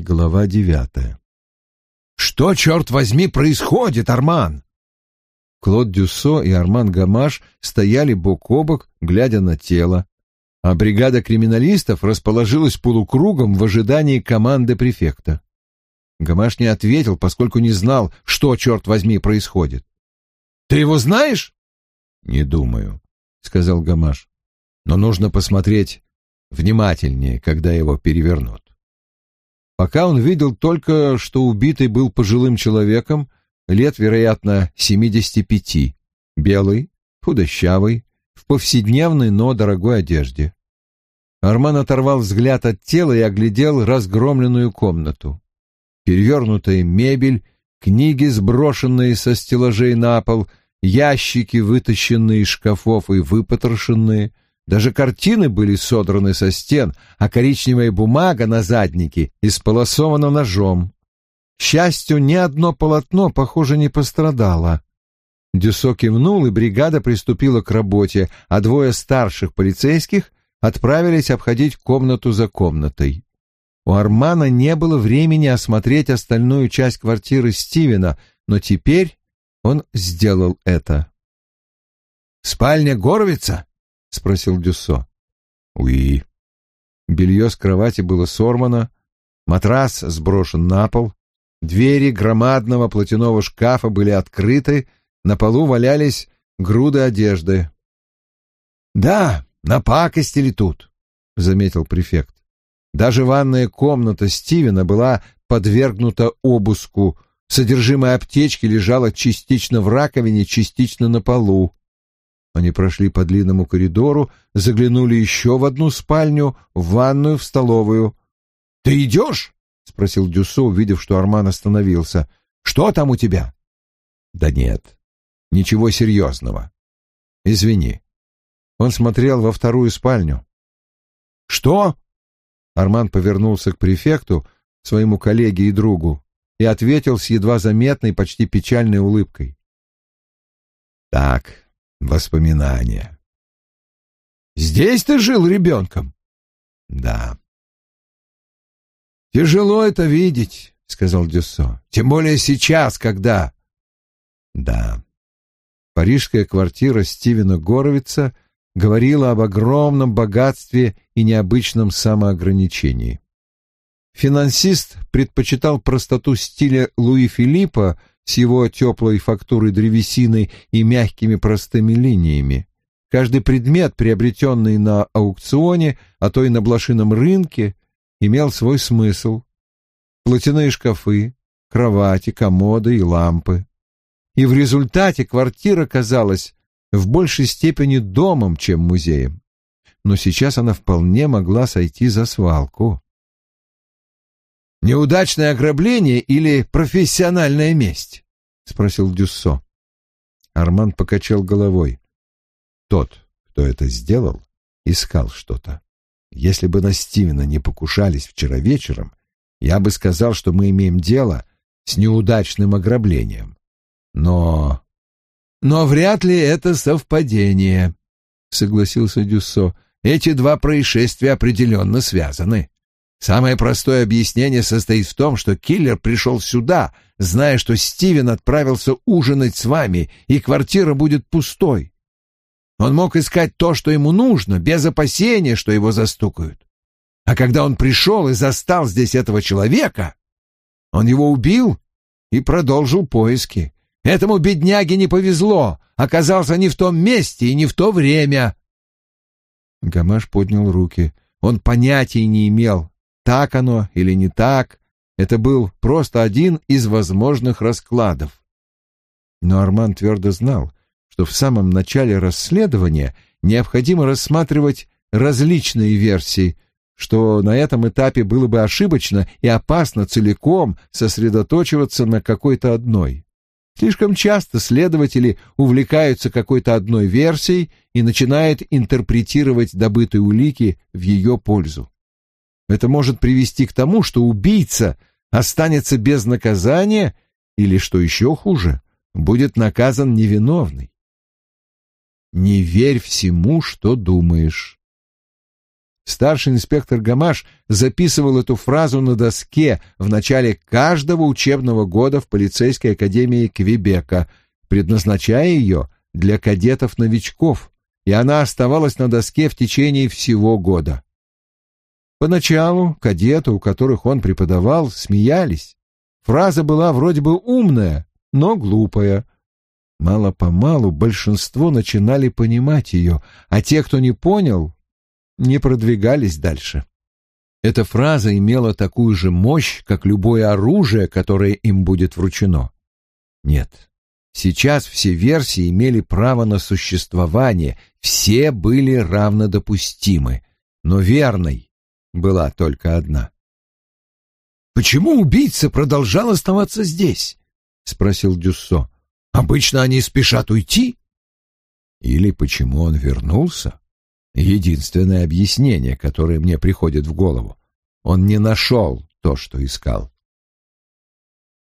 Глава девятая. «Что, черт возьми, происходит, Арман?» Клод Дюссо и Арман Гамаш стояли бок о бок, глядя на тело, а бригада криминалистов расположилась полукругом в ожидании команды префекта. Гамаш не ответил, поскольку не знал, что, черт возьми, происходит. «Ты его знаешь?» «Не думаю», — сказал Гамаш. «Но нужно посмотреть внимательнее, когда его перевернут». Пока он видел только, что убитый был пожилым человеком, лет, вероятно, семидесяти пяти, белый, худощавый, в повседневной, но дорогой одежде. Арман оторвал взгляд от тела и оглядел разгромленную комнату. Перевернутая мебель, книги, сброшенные со стеллажей на пол, ящики, вытащенные из шкафов и выпотрошенные — даже картины были содраны со стен, а коричневая бумага на заднике исполосована ножом. К счастью, ни одно полотно, похоже, не пострадало. Дюсо кивнул, и бригада приступила к работе, а двое старших полицейских отправились обходить комнату за комнатой. У Армана не было времени осмотреть остальную часть квартиры Стивена, но теперь он сделал это. «Спальня Горовица?» — спросил Дюссо. «Уи». Белье с кровати было сорвано, матрас сброшен на пол, двери громадного платяного шкафа были открыты, на полу валялись груды одежды. «Да, напакостили тут», — заметил префект. Даже ванная комната Стивена была подвергнута обыску. Содержимое аптечки лежало частично в раковине, частично на полу. Они прошли по длинному коридору, заглянули еще в одну спальню, в ванную, в столовую. «Ты идешь?» — спросил Дюсо, увидев, что Арман остановился. «Что там у тебя?» «Да нет, ничего серьезного. Извини». Он смотрел во вторую спальню. «Что?» Арман повернулся к префекту, своему коллеге и другу, и ответил с едва заметной, почти печальной улыбкой. «Так, воспоминания. Здесь ты жил ребенком? Да. Тяжело это видеть, сказал Дюссо. Тем более сейчас, когда... Да. Парижская квартира Стивена Горовица говорила об огромном богатстве и необычном самоограничении. Финансист предпочитал простоту стиля Луи Филиппа с его теплой фактурой древесины и мягкими простыми линиями. Каждый предмет, приобретенный на аукционе, а то и на блошином рынке, имел свой смысл. Платяные шкафы, кровати, комоды и лампы. И в результате квартира казалась в большей степени домом, чем музеем. Но сейчас она вполне могла сойти за свалку. Неудачное ограбление или профессиональная месть? спросил Дюссо. Арман покачал головой. Тот, кто это сделал, искал что-то. Если бы на Стивена не покушались вчера вечером, я бы сказал, что мы имеем дело с неудачным ограблением. Но... Но вряд ли это совпадение, согласился Дюссо. Эти два происшествия определенно связаны. Самое простое объяснение состоит в том, что киллер пришел сюда, зная, что Стивен отправился ужинать с вами, и квартира будет пустой. Он мог искать то, что ему нужно, без опасения, что его застукают. А когда он пришел и застал здесь этого человека, он его убил и продолжил поиски. Этому бедняге не повезло, оказался не в том месте и не в то время. Гамаш поднял руки. Он понятия не имел, так оно или не так, это был просто один из возможных раскладов. Но Арман твердо знал, что в самом начале расследования необходимо рассматривать различные версии, что на этом этапе было бы ошибочно и опасно целиком сосредоточиваться на какой-то одной. Слишком часто следователи увлекаются какой-то одной версией и начинают интерпретировать добытые улики в ее пользу. Это может привести к тому, что убийца останется без наказания или, что еще хуже, будет наказан невиновный. Не верь всему, что думаешь. Старший инспектор Гамаш записывал эту фразу на доске в начале каждого учебного года в полицейской академии Квебека, предназначая ее для кадетов-новичков, и она оставалась на доске в течение всего года. Поначалу кадеты, у которых он преподавал, смеялись. Фраза была вроде бы умная, но глупая. Мало-помалу большинство начинали понимать ее, а те, кто не понял, не продвигались дальше. Эта фраза имела такую же мощь, как любое оружие, которое им будет вручено. Нет, сейчас все версии имели право на существование, все были равнодопустимы, но верной была только одна. «Почему убийца продолжал оставаться здесь?» — спросил Дюссо. «Обычно они спешат уйти». «Или почему он вернулся?» Единственное объяснение, которое мне приходит в голову. Он не нашел то, что искал.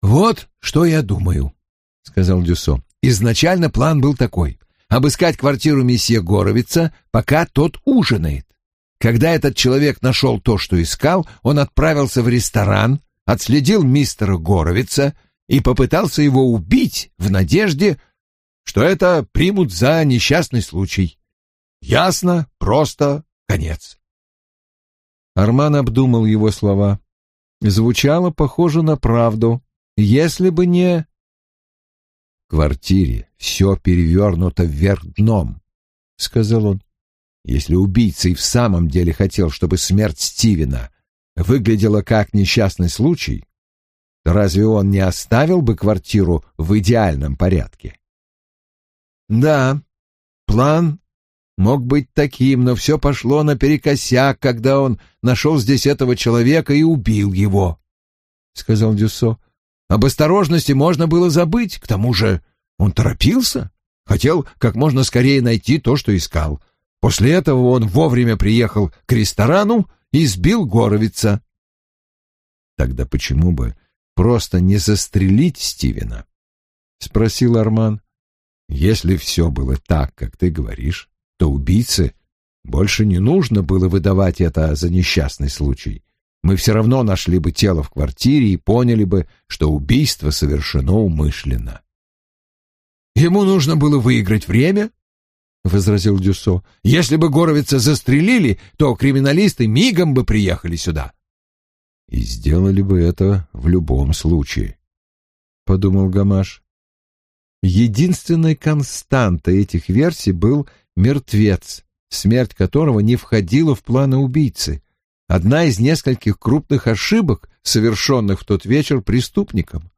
«Вот что я думаю», — сказал Дюсо. «Изначально план был такой — обыскать квартиру месье Горовица, пока тот ужинает. Когда этот человек нашел то, что искал, он отправился в ресторан, отследил мистера Горовица и попытался его убить в надежде, что это примут за несчастный случай. Ясно, просто, конец. Арман обдумал его слова. Звучало похоже на правду, если бы не... В квартире все перевернуто вверх дном, — сказал он. Если убийца и в самом деле хотел, чтобы смерть Стивена выглядела как несчастный случай, то разве он не оставил бы квартиру в идеальном порядке? Да, план мог быть таким, но все пошло наперекосяк, когда он нашел здесь этого человека и убил его, — сказал Дюссо. Об осторожности можно было забыть, к тому же он торопился, хотел как можно скорее найти то, что искал. После этого он вовремя приехал к ресторану и сбил Горовица. Тогда почему бы просто не застрелить Стивена? — спросил Арман. — Если все было так, как ты говоришь, то убийце больше не нужно было выдавать это за несчастный случай. Мы все равно нашли бы тело в квартире и поняли бы, что убийство совершено умышленно. «Ему нужно было выиграть время», — возразил Дюсо. «Если бы Горовица застрелили, то криминалисты мигом бы приехали сюда». «И сделали бы это в любом случае», — подумал Гамаш. Единственной константой этих версий был мертвец, смерть которого не входила в планы убийцы. Одна из нескольких крупных ошибок, совершенных в тот вечер преступником.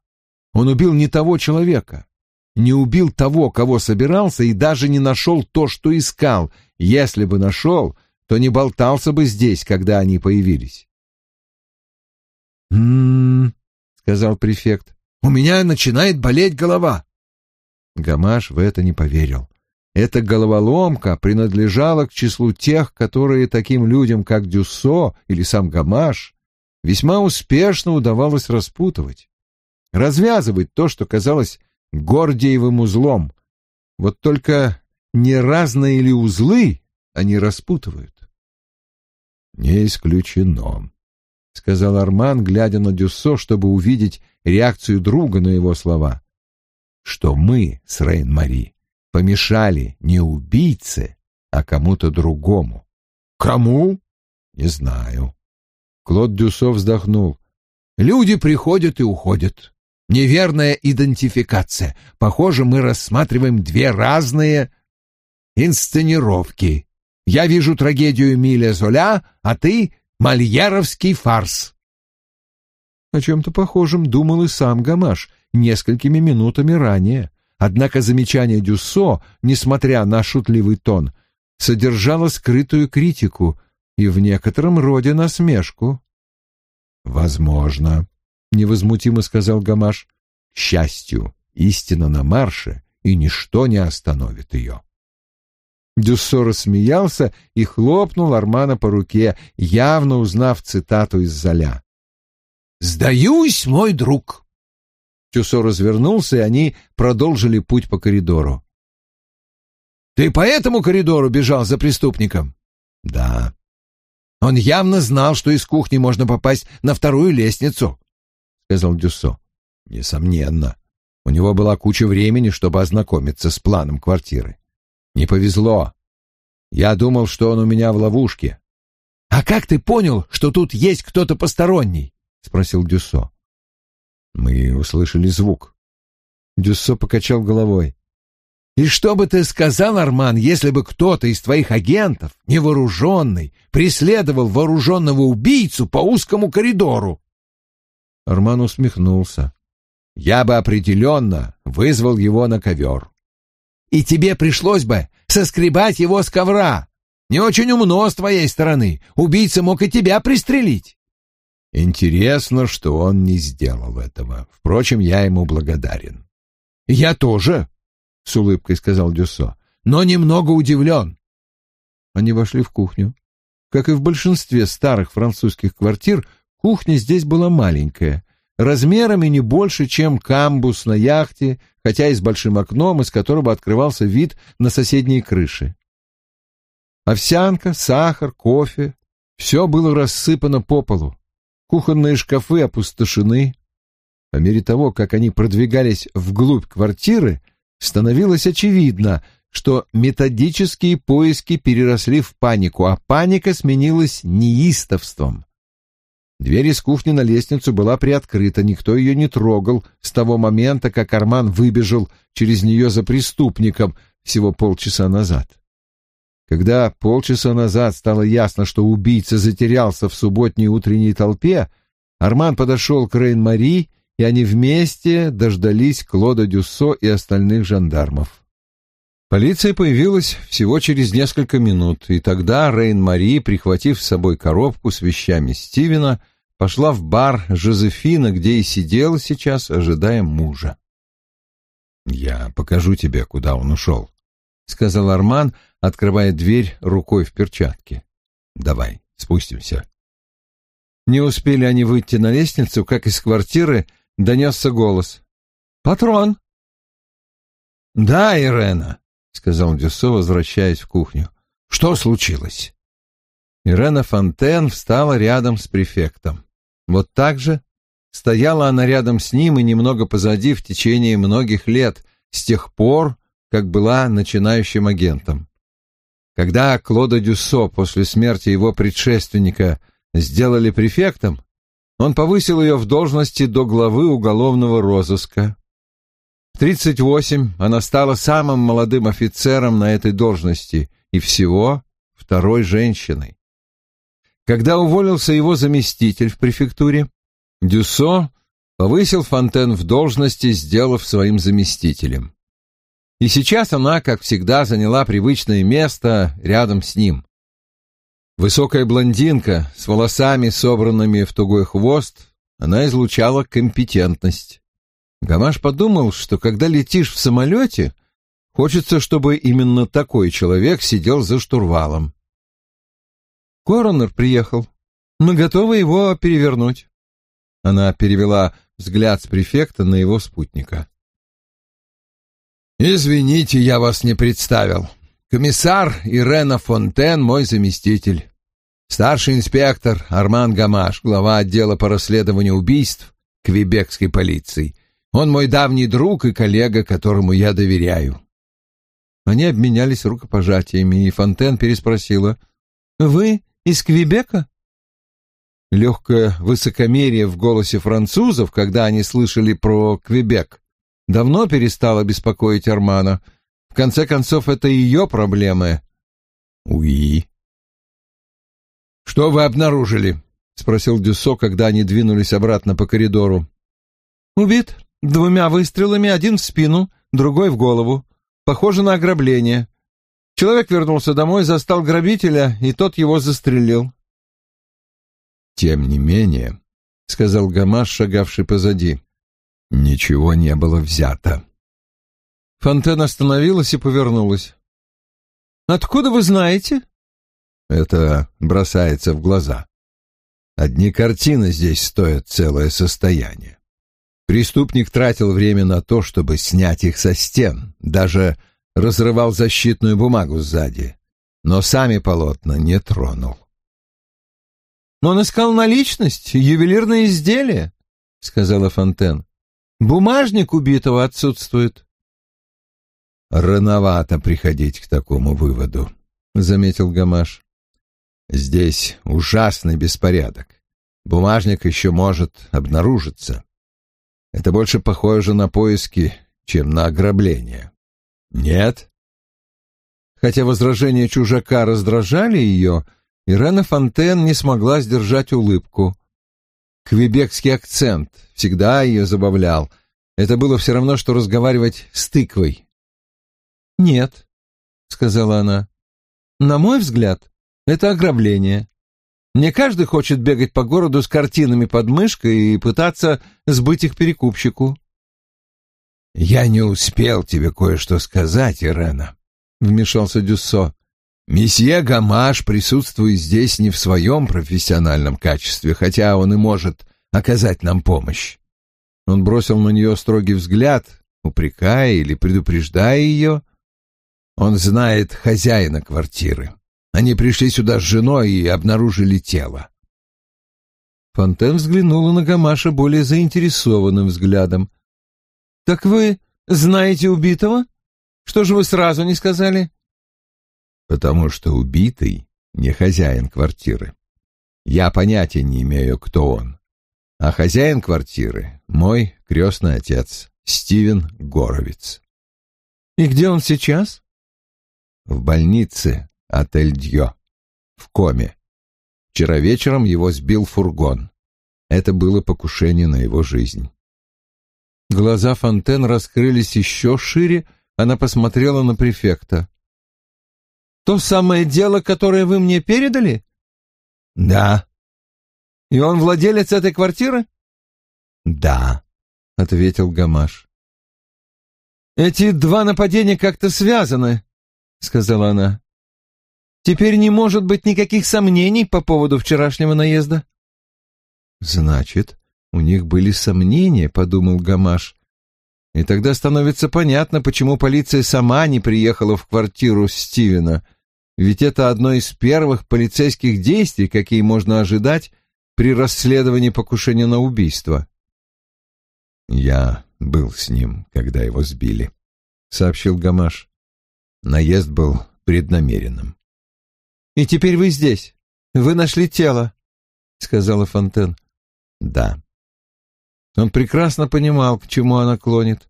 Он убил не того человека, не убил того, кого собирался, и даже не нашел то, что искал. Если бы нашел, то не болтался бы здесь, когда они появились. «М-м-м», сказал префект, — «у меня начинает болеть голова». Гамаш в это не поверил. Эта головоломка принадлежала к числу тех, которые таким людям, как Дюссо или сам Гамаш, весьма успешно удавалось распутывать. Развязывать то, что казалось Гордиевым узлом. Вот только не разные ли узлы они распутывают? «Не исключено», — сказал Арман, глядя на Дюссо, чтобы увидеть реакцию друга на его слова. «Что мы с Рейн-Мари помешали не убийце, а кому-то другому. Кому? Не знаю. Клод Дюсо вздохнул. Люди приходят и уходят. Неверная идентификация. Похоже, мы рассматриваем две разные инсценировки. Я вижу трагедию Миля Золя, а ты — мальеровский фарс. О чем-то похожем думал и сам Гамаш несколькими минутами ранее. Однако замечание Дюссо, несмотря на шутливый тон, содержало скрытую критику и в некотором роде насмешку. «Возможно», — невозмутимо сказал Гамаш, — «к счастью, истина на марше, и ничто не остановит ее». Дюссо рассмеялся и хлопнул Армана по руке, явно узнав цитату из Золя. «Сдаюсь, мой друг!» Тюсо развернулся, и они продолжили путь по коридору. «Ты по этому коридору бежал за преступником?» «Да». Он явно знал, что из кухни можно попасть на вторую лестницу, — сказал Дюссо. Несомненно. У него была куча времени, чтобы ознакомиться с планом квартиры. Не повезло. Я думал, что он у меня в ловушке. — А как ты понял, что тут есть кто-то посторонний? — спросил Дюссо. — Мы услышали звук. Дюссо покачал головой. И что бы ты сказал, Арман, если бы кто-то из твоих агентов, невооруженный, преследовал вооруженного убийцу по узкому коридору? Арман усмехнулся. Я бы определенно вызвал его на ковер. И тебе пришлось бы соскребать его с ковра. Не очень умно с твоей стороны. Убийца мог и тебя пристрелить. Интересно, что он не сделал этого. Впрочем, я ему благодарен. Я тоже, — с улыбкой сказал Дюссо, — но немного удивлен. Они вошли в кухню. Как и в большинстве старых французских квартир, кухня здесь была маленькая, размерами не больше, чем камбус на яхте, хотя и с большим окном, из которого открывался вид на соседние крыши. Овсянка, сахар, кофе — все было рассыпано по полу. Кухонные шкафы опустошены. По мере того, как они продвигались вглубь квартиры, становилось очевидно, что методические поиски переросли в панику, а паника сменилась неистовством. Дверь из кухни на лестницу была приоткрыта, никто ее не трогал с того момента, как Арман выбежал через нее за преступником всего полчаса назад. Когда полчаса назад стало ясно, что убийца затерялся в субботней утренней толпе, Арман подошел к Рейн-Мари и они вместе дождались Клода Дюссо и остальных жандармов. Полиция появилась всего через несколько минут, и тогда Рейн-Мари, прихватив с собой коробку с вещами Стивена, пошла в бар Жозефина, где и сидела сейчас, ожидая мужа. «Я покажу тебе, куда он ушел», — сказал Арман, открывая дверь рукой в перчатке. «Давай, спустимся». Не успели они выйти на лестницу, как из квартиры донесся голос. «Патрон!» «Да, Ирена», — сказал Дюссо, возвращаясь в кухню. «Что случилось?» Ирена Фонтен встала рядом с префектом. Вот так же стояла она рядом с ним и немного позади в течение многих лет, с тех пор, как была начинающим агентом. Когда Клода Дюссо после смерти его предшественника сделали префектом, он повысил ее в должности до главы уголовного розыска. В 38 она стала самым молодым офицером на этой должности и всего второй женщиной. Когда уволился его заместитель в префектуре, Дюсо повысил Фонтен в должности, сделав своим заместителем. И сейчас она, как всегда, заняла привычное место рядом с ним. Высокая блондинка с волосами, собранными в тугой хвост, она излучала компетентность. Гамаш подумал, что когда летишь в самолете, хочется, чтобы именно такой человек сидел за штурвалом. Коронер приехал. Мы готовы его перевернуть. Она перевела взгляд с префекта на его спутника. «Извините, я вас не представил. Комиссар Ирена Фонтен, мой заместитель. Старший инспектор Арман Гамаш, глава отдела по расследованию убийств квебекской полиции. Он мой давний друг и коллега, которому я доверяю. Они обменялись рукопожатиями, и Фонтен переспросила. «Вы из Квебека?» Легкое высокомерие в голосе французов, когда они слышали про Квебек, давно перестало беспокоить Армана — в конце концов, это ее проблемы. Уи. Что вы обнаружили? спросил Дюсо, когда они двинулись обратно по коридору. Убит двумя выстрелами, один в спину, другой в голову. Похоже на ограбление. Человек вернулся домой, застал грабителя, и тот его застрелил. Тем не менее, сказал Гамаш, шагавший позади, ничего не было взято. Фонтен остановилась и повернулась. «Откуда вы знаете?» Это бросается в глаза. Одни картины здесь стоят целое состояние. Преступник тратил время на то, чтобы снять их со стен, даже разрывал защитную бумагу сзади, но сами полотна не тронул. Он искал наличность, ювелирное изделие, — сказала Фонтен. Бумажник убитого отсутствует. Рановато приходить к такому выводу, — заметил Гамаш. Здесь ужасный беспорядок. Бумажник еще может обнаружиться. Это больше похоже на поиски, чем на ограбление. Нет? Хотя возражения чужака раздражали ее, Ирена Фонтен не смогла сдержать улыбку. Квебекский акцент всегда ее забавлял. Это было все равно, что разговаривать с тыквой. «Нет», — сказала она, — «на мой взгляд, это ограбление. Не каждый хочет бегать по городу с картинами под мышкой и пытаться сбыть их перекупщику. «Я не успел тебе кое-что сказать, Ирена», — вмешался Дюссо. «Месье Гамаш присутствует здесь не в своем профессиональном качестве, хотя он и может оказать нам помощь». Он бросил на нее строгий взгляд, упрекая или предупреждая ее. «Он знает хозяина квартиры. Они пришли сюда с женой и обнаружили тело». Фонтен взглянула на Гамаша более заинтересованным взглядом. «Так вы знаете убитого? Что же вы сразу не сказали?» «Потому что убитый не хозяин квартиры. Я понятия не имею, кто он. А хозяин квартиры — мой крестный отец, Стивен Горовиц». «И где он сейчас?» «В больнице отель Дьо, в коме. Вчера вечером его сбил фургон. Это было покушение на его жизнь». Глаза Фонтен раскрылись еще шире, она посмотрела на префекта. «То самое дело, которое вы мне передали?» «Да». «И он владелец этой квартиры?» «Да», — ответил Гамаш. «Эти два нападения как-то связаны», — сказала она. «Теперь не может быть никаких сомнений по поводу вчерашнего наезда». «Значит, у них были сомнения, подумал Гамаш. И тогда становится понятно, почему полиция сама не приехала в квартиру Стивена. Ведь это одно из первых полицейских действий, какие можно ожидать при расследовании покушения на убийство. «Я был с ним, когда его сбили», — сообщил Гамаш. Наезд был преднамеренным. «И теперь вы здесь. Вы нашли тело», — сказала Фонтен. «Да». Он прекрасно понимал, к чему она клонит.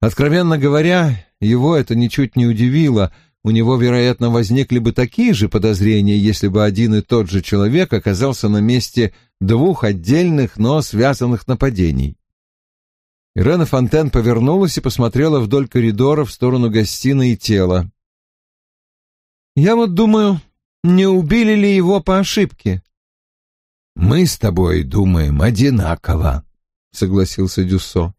Откровенно говоря, его это ничуть не удивило. У него, вероятно, возникли бы такие же подозрения, если бы один и тот же человек оказался на месте двух отдельных, но связанных нападений. Ирена Фонтен повернулась и посмотрела вдоль коридора в сторону гостиной и тела. «Я вот думаю, не убили ли его по ошибке?» «Мы с тобой думаем одинаково», — согласился Дюссо.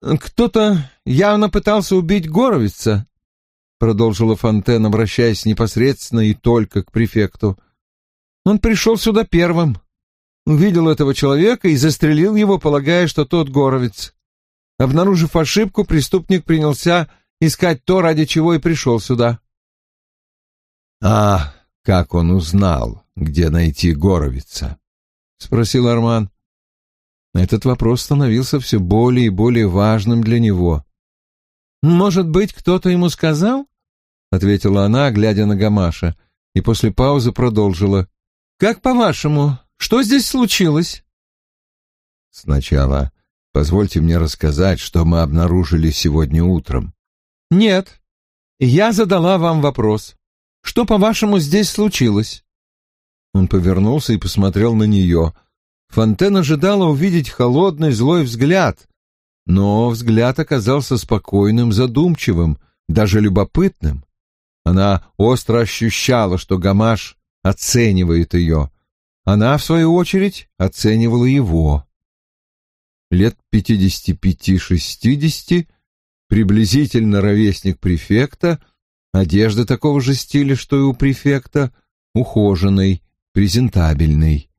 «Кто-то явно пытался убить Горовица», — продолжила Фонтен, обращаясь непосредственно и только к префекту. «Он пришел сюда первым, увидел этого человека и застрелил его, полагая, что тот Горовец. Обнаружив ошибку, преступник принялся искать то, ради чего и пришел сюда». «А как он узнал, где найти Горовица?» — спросил Арман. Этот вопрос становился все более и более важным для него. «Может быть, кто-то ему сказал?» — ответила она, глядя на Гамаша, и после паузы продолжила. «Как по-вашему, что здесь случилось?» «Сначала позвольте мне рассказать, что мы обнаружили сегодня утром». «Нет, я задала вам вопрос. Что, по-вашему, здесь случилось?» Он повернулся и посмотрел на нее, Фонтен ожидала увидеть холодный злой взгляд, но взгляд оказался спокойным, задумчивым, даже любопытным. Она остро ощущала, что Гамаш оценивает ее. Она, в свою очередь, оценивала его. Лет пятидесяти пяти-шестидесяти, приблизительно ровесник префекта, одежда такого же стиля, что и у префекта, ухоженный, презентабельный.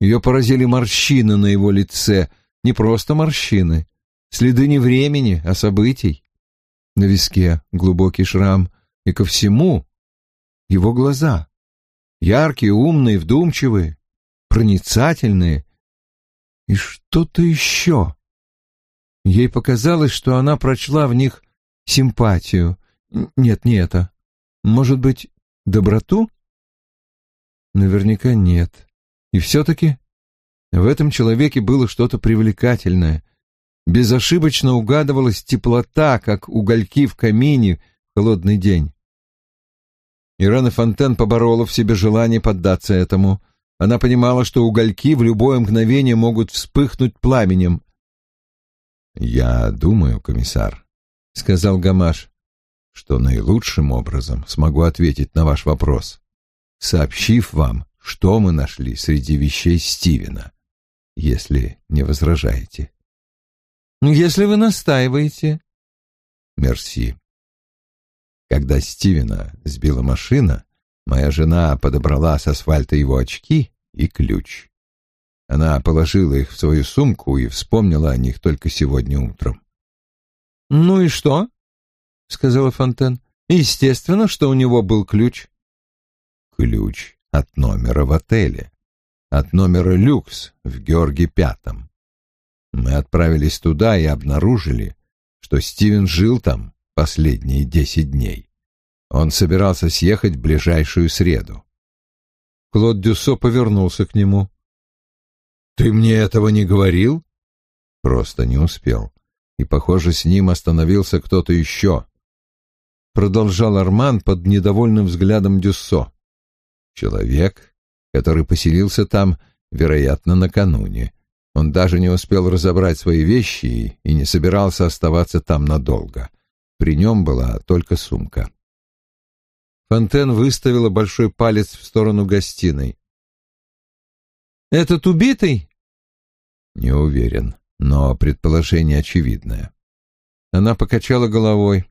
Ее поразили морщины на его лице, не просто морщины, следы не времени, а событий. На виске глубокий шрам, и ко всему его глаза. Яркие, умные, вдумчивые, проницательные. И что-то еще. Ей показалось, что она прочла в них симпатию. Нет, не это. Может быть, доброту? Наверняка нет. И все-таки в этом человеке было что-то привлекательное. Безошибочно угадывалась теплота, как угольки в камине в холодный день. Ирена Фонтен поборола в себе желание поддаться этому. Она понимала, что угольки в любое мгновение могут вспыхнуть пламенем. «Я думаю, комиссар», — сказал Гамаш, — «что наилучшим образом смогу ответить на ваш вопрос, сообщив вам, что мы нашли среди вещей Стивена, если не возражаете». «Ну, «Если вы настаиваете». «Мерси». Когда Стивена сбила машина, моя жена подобрала с асфальта его очки и ключ. Она положила их в свою сумку и вспомнила о них только сегодня утром. «Ну и что?» — сказала Фонтен. «Естественно, что у него был ключ». «Ключ от номера в отеле, от номера люкс в Георге Пятом. Мы отправились туда и обнаружили, что Стивен жил там последние десять дней. Он собирался съехать в ближайшую среду. Клод Дюссо повернулся к нему. «Ты мне этого не говорил?» Просто не успел. И, похоже, с ним остановился кто-то еще. Продолжал Арман под недовольным взглядом Дюссо. Человек, который поселился там, вероятно, накануне. Он даже не успел разобрать свои вещи и не собирался оставаться там надолго. При нем была только сумка. Фонтен выставила большой палец в сторону гостиной. «Этот убитый?» «Не уверен, но предположение очевидное». Она покачала головой.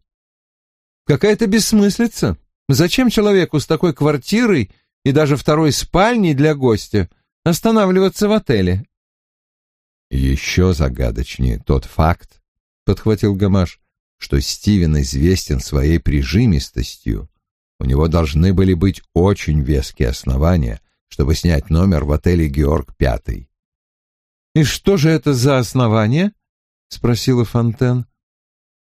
«Какая-то бессмыслица. Зачем человеку с такой квартирой и даже второй спальней для гостя останавливаться в отеле?» «Еще загадочнее тот факт», — подхватил Гамаш, что Стивен известен своей прижимистостью, у него должны были быть очень веские основания, чтобы снять номер в отеле «Георг Пятый». «И что же это за основание?» — спросила Фонтен.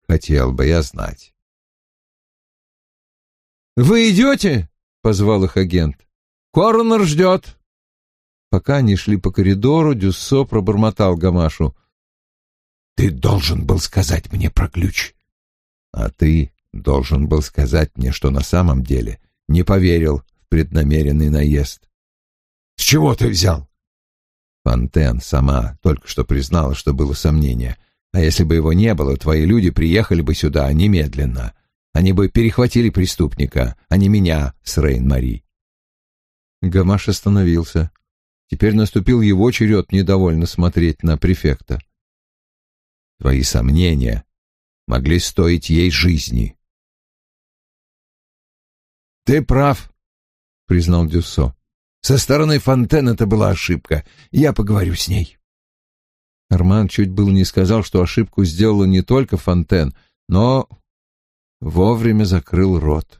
«Хотел бы я знать». «Вы идете?» — позвал их агент. «Коронер ждет». Пока они шли по коридору, Дюссо пробормотал Гамашу. «Ты должен был сказать мне про ключ. А ты должен был сказать мне, что на самом деле не поверил в преднамеренный наезд. С чего ты взял? Фонтен сама только что признала, что было сомнение. А если бы его не было, твои люди приехали бы сюда немедленно. Они бы перехватили преступника, а не меня с Рейн-Мари. Гамаш остановился. Теперь наступил его черед недовольно смотреть на префекта. Твои сомнения могли стоить ей жизни. «Ты прав», — признал Дюссо. «Со стороны Фонтен это была ошибка. Я поговорю с ней». Арман чуть было не сказал, что ошибку сделала не только Фонтен, но вовремя закрыл рот.